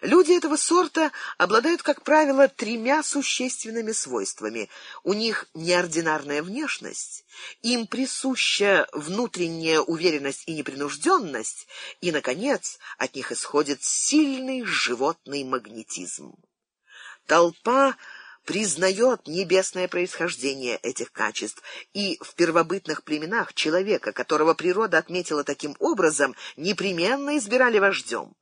Люди этого сорта обладают, как правило, тремя существенными свойствами. У них неординарная внешность, им присуща внутренняя уверенность и непринужденность, и, наконец, от них исходит сильный животный магнетизм. Толпа признает небесное происхождение этих качеств, и в первобытных племенах человека, которого природа отметила таким образом, непременно избирали вождем.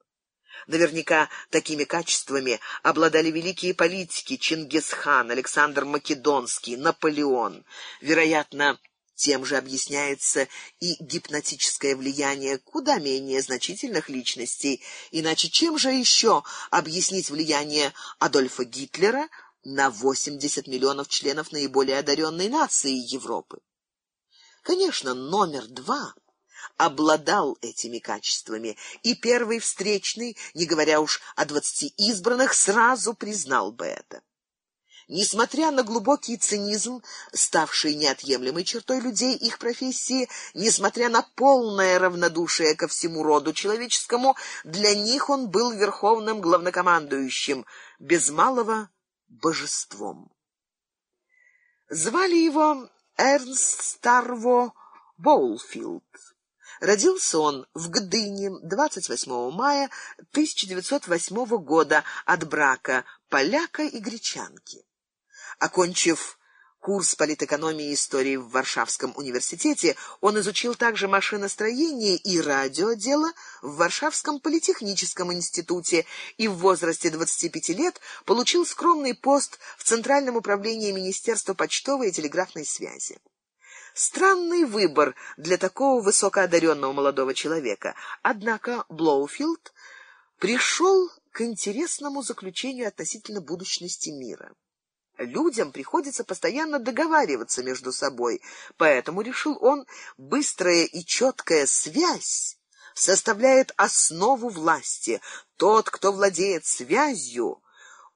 Наверняка такими качествами обладали великие политики Чингисхан, Александр Македонский, Наполеон. Вероятно, тем же объясняется и гипнотическое влияние куда менее значительных личностей. Иначе чем же еще объяснить влияние Адольфа Гитлера на 80 миллионов членов наиболее одаренной нации Европы? Конечно, номер два — обладал этими качествами, и первый встречный, не говоря уж о двадцати избранных, сразу признал бы это. Несмотря на глубокий цинизм, ставший неотъемлемой чертой людей их профессии, несмотря на полное равнодушие ко всему роду человеческому, для них он был верховным главнокомандующим, без малого божеством. Звали его Эрнст Старво Боулфилд. Родился он в Гдыне 28 мая 1908 года от брака поляка и гречанки. Окончив курс политэкономии и истории в Варшавском университете, он изучил также машиностроение и радиодело в Варшавском политехническом институте и в возрасте 25 лет получил скромный пост в Центральном управлении Министерства почтовой и телеграфной связи. Странный выбор для такого высокоодаренного молодого человека. Однако Блоуфилд пришел к интересному заключению относительно будущности мира. Людям приходится постоянно договариваться между собой, поэтому, решил он, быстрая и четкая связь составляет основу власти. Тот, кто владеет связью,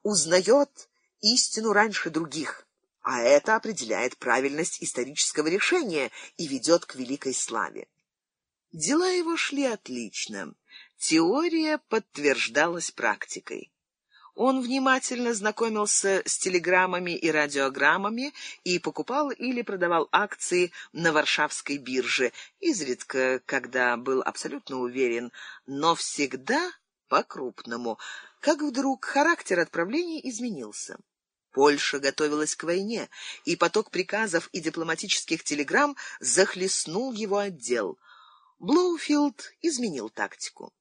узнает истину раньше других а это определяет правильность исторического решения и ведет к великой славе. Дела его шли отлично. Теория подтверждалась практикой. Он внимательно знакомился с телеграммами и радиограммами и покупал или продавал акции на Варшавской бирже, изредка, когда был абсолютно уверен, но всегда по-крупному, как вдруг характер отправлений изменился. Польша готовилась к войне, и поток приказов и дипломатических телеграмм захлестнул его отдел. Блоуфилд изменил тактику.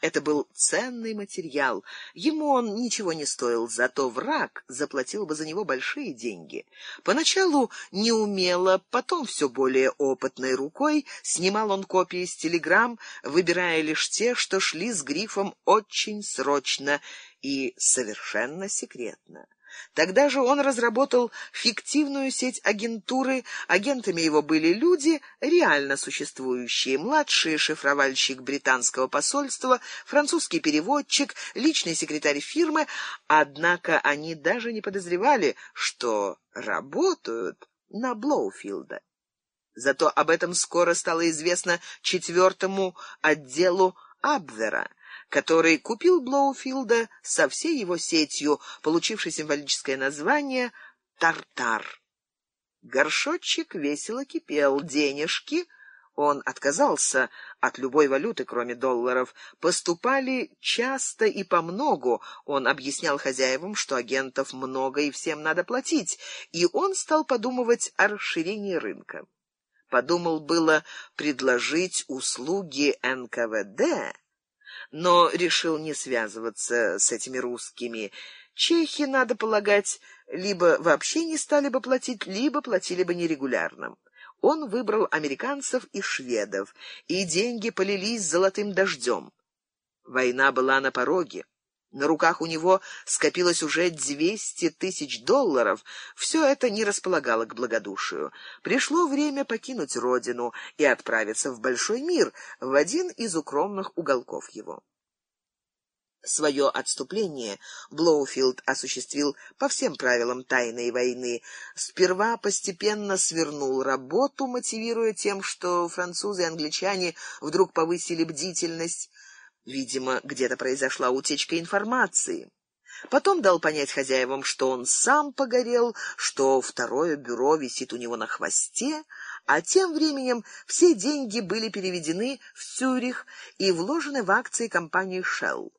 Это был ценный материал. Ему он ничего не стоил, зато враг заплатил бы за него большие деньги. Поначалу неумело, потом все более опытной рукой снимал он копии с телеграмм, выбирая лишь те, что шли с грифом «очень срочно» и «совершенно секретно». Тогда же он разработал фиктивную сеть агентуры. Агентами его были люди, реально существующие. Младший шифровальщик британского посольства, французский переводчик, личный секретарь фирмы. Однако они даже не подозревали, что работают на Блоуфилда. Зато об этом скоро стало известно четвертому отделу Абвера который купил Блоуфилда со всей его сетью, получившей символическое название «Тартар». Горшочек весело кипел, денежки он отказался от любой валюты, кроме долларов. Поступали часто и по многу. Он объяснял хозяевам, что агентов много и всем надо платить, и он стал подумывать о расширении рынка. Подумал было предложить услуги НКВД но решил не связываться с этими русскими. Чехи, надо полагать, либо вообще не стали бы платить, либо платили бы нерегулярно. Он выбрал американцев и шведов, и деньги полились золотым дождем. Война была на пороге. На руках у него скопилось уже двести тысяч долларов. Все это не располагало к благодушию. Пришло время покинуть родину и отправиться в большой мир, в один из укромных уголков его. Свое отступление Блоуфилд осуществил по всем правилам тайной войны. Сперва постепенно свернул работу, мотивируя тем, что французы и англичане вдруг повысили бдительность, Видимо, где-то произошла утечка информации. Потом дал понять хозяевам, что он сам погорел, что второе бюро висит у него на хвосте, а тем временем все деньги были переведены в Цюрих и вложены в акции компании Shell.